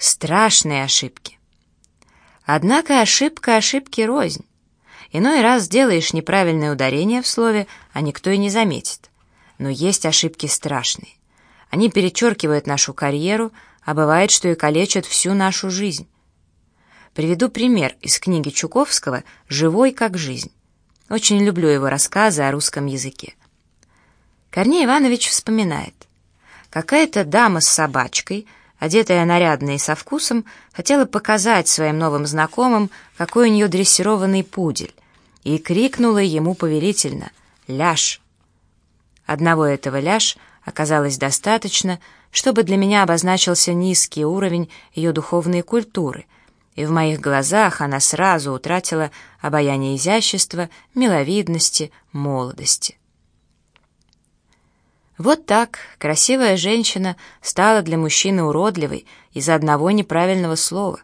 Страшные ошибки. Однако ошибка ошибки рознь. Иной раз делаешь неправильное ударение в слове, а никто и не заметит. Но есть ошибки страшные. Они перечеркивают нашу карьеру, а бывает, что и калечат всю нашу жизнь. Приведу пример из книги Чуковского «Живой как жизнь». Очень люблю его рассказы о русском языке. Корней Иванович вспоминает. Какая-то дама с собачкой, одетая нарядно и со вкусом, хотела показать своим новым знакомым, какой у нее дрессированный пудель, и крикнула ему повелительно «Ляж!». Одного этого «ляж» оказалось достаточно, чтобы для меня обозначился низкий уровень ее духовной культуры, и в моих глазах она сразу утратила обаяние изящества, миловидности, молодости. Вот так красивая женщина стала для мужчины уродливой из-за одного неправильного слова.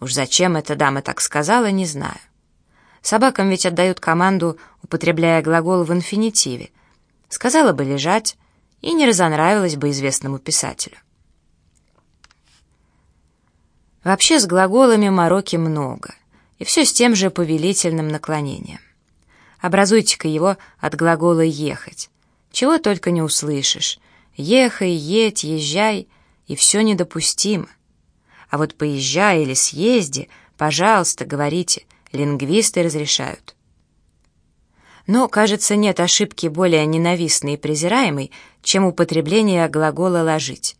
Уж зачем эта дама так сказала, не знаю. Собакам ведь отдают команду, употребляя глагол в инфинитиве. Сказала бы лежать, и не разонравилась бы известному писателю. Вообще с глаголами мороки много, и все с тем же повелительным наклонением. Образуйте-ка его от глагола «ехать». Чего только не услышишь. Ехай, едь, езжай, и все недопустимо. А вот поезжай или съезди, пожалуйста, говорите, лингвисты разрешают. Но, кажется, нет ошибки более ненавистной и презираемой, чем употребление глагола «ложить».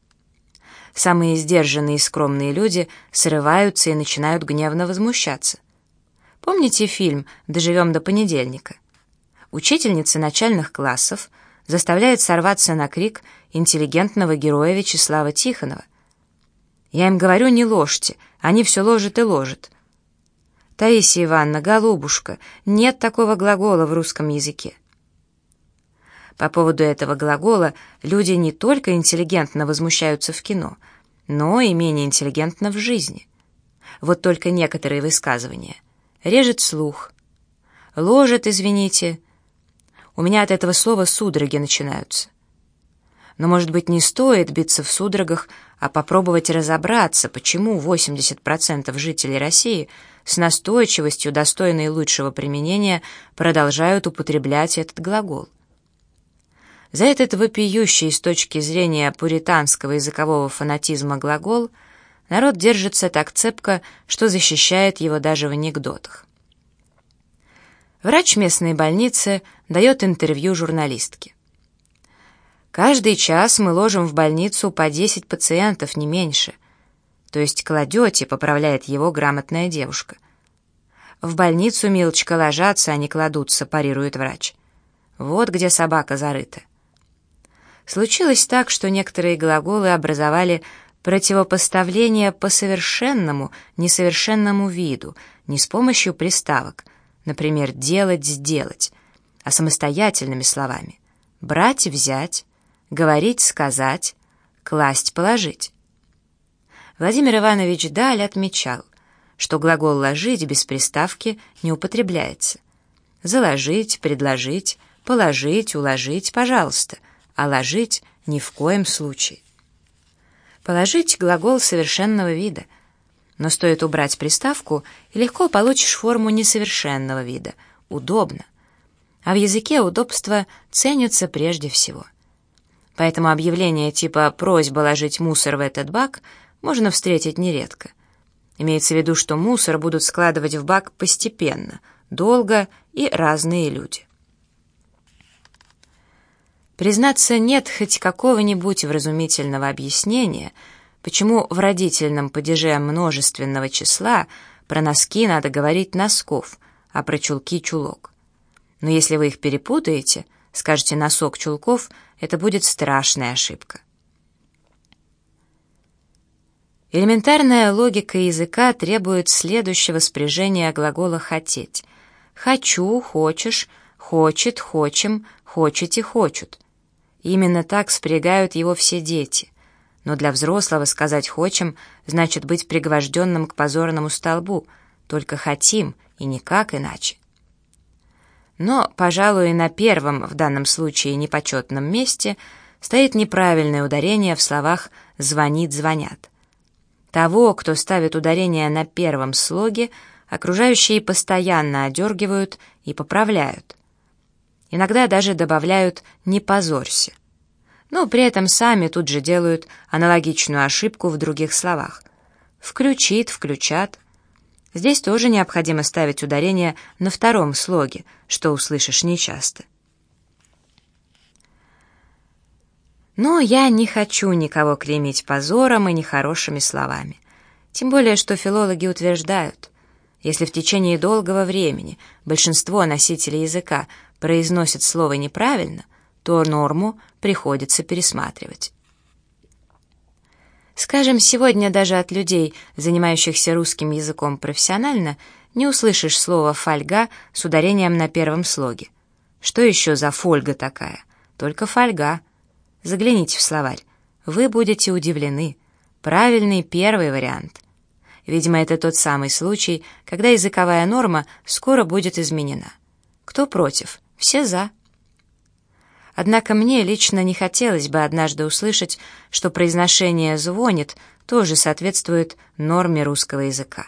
Самые сдержанные и скромные люди срываются и начинают гневно возмущаться. Помните фильм «Доживем до понедельника»? Учительница начальных классов заставляет сорваться на крик интеллигентного героя Вячеслава Тихонова. «Я им говорю, не ложьте, они все ложат и ложат». «Таисия Ивановна, голубушка, нет такого глагола в русском языке». По поводу этого глагола люди не только интеллигентно возмущаются в кино, но и менее интеллигентно в жизни. Вот только некоторые высказывания. Режет слух. Ложит, извините. У меня от этого слова судороги начинаются. Но, может быть, не стоит биться в судорогах, а попробовать разобраться, почему 80% жителей России с настойчивостью, достойной лучшего применения, продолжают употреблять этот глагол. За этот вопиющий с точки зрения пуританского языкового фанатизма глагол народ держится так цепко, что защищает его даже в анекдотах. Врач местной больницы дает интервью журналистке. «Каждый час мы ложим в больницу по 10 пациентов, не меньше. То есть кладете», — поправляет его грамотная девушка. «В больницу, милочка, ложатся, а не кладутся», — парирует врач. «Вот где собака зарыта». Случилось так, что некоторые глаголы образовали противопоставление по совершенному, несовершенному виду, не с помощью приставок, например, «делать», «сделать», а самостоятельными словами. Брать, взять, говорить, сказать, класть, положить. Владимир Иванович Даль отмечал, что глагол «ложить» без приставки не употребляется. Заложить, предложить, положить, уложить, пожалуйста, а ложить ни в коем случае. Положить глагол совершенного вида, но стоит убрать приставку, и легко получишь форму несовершенного вида. Удобно. А в языке удобства ценятся прежде всего. Поэтому объявления типа «просьба ложить мусор в этот бак» можно встретить нередко. Имеется в виду, что мусор будут складывать в бак постепенно, долго и разные люди. Признаться, нет хоть какого-нибудь вразумительного объяснения, почему в родительном падеже множественного числа про носки надо говорить носков, а про чулки — чулок. Но если вы их перепутаете, скажете «носок чулков», это будет страшная ошибка. Элементарная логика языка требует следующего спряжения глагола «хотеть». «Хочу», «хочешь», «хочет», «хочем», «хочете», «хочут». Именно так спрягают его все дети. Но для взрослого сказать «хочем» значит быть пригвожденным к позорному столбу, только хотим и никак иначе. Но, пожалуй, на первом, в данном случае непочетном месте, стоит неправильное ударение в словах «звонит, звонят». Того, кто ставит ударение на первом слоге, окружающие постоянно одергивают и поправляют. Иногда даже добавляют «не позорься». Но при этом сами тут же делают аналогичную ошибку в других словах. «Включит», «включат». Здесь тоже необходимо ставить ударение на втором слоге, что услышишь нечасто. Но я не хочу никого клеймить позором и нехорошими словами. Тем более, что филологи утверждают, если в течение долгого времени большинство носителей языка произносят слово неправильно, то норму приходится пересматривать. Скажем, сегодня даже от людей, занимающихся русским языком профессионально, не услышишь слово «фольга» с ударением на первом слоге. Что еще за фольга такая? Только фольга. Загляните в словарь. Вы будете удивлены. Правильный первый вариант. Видимо, это тот самый случай, когда языковая норма скоро будет изменена. Кто против? Все за. Однако мне лично не хотелось бы однажды услышать, что произношение «звонит» тоже соответствует норме русского языка.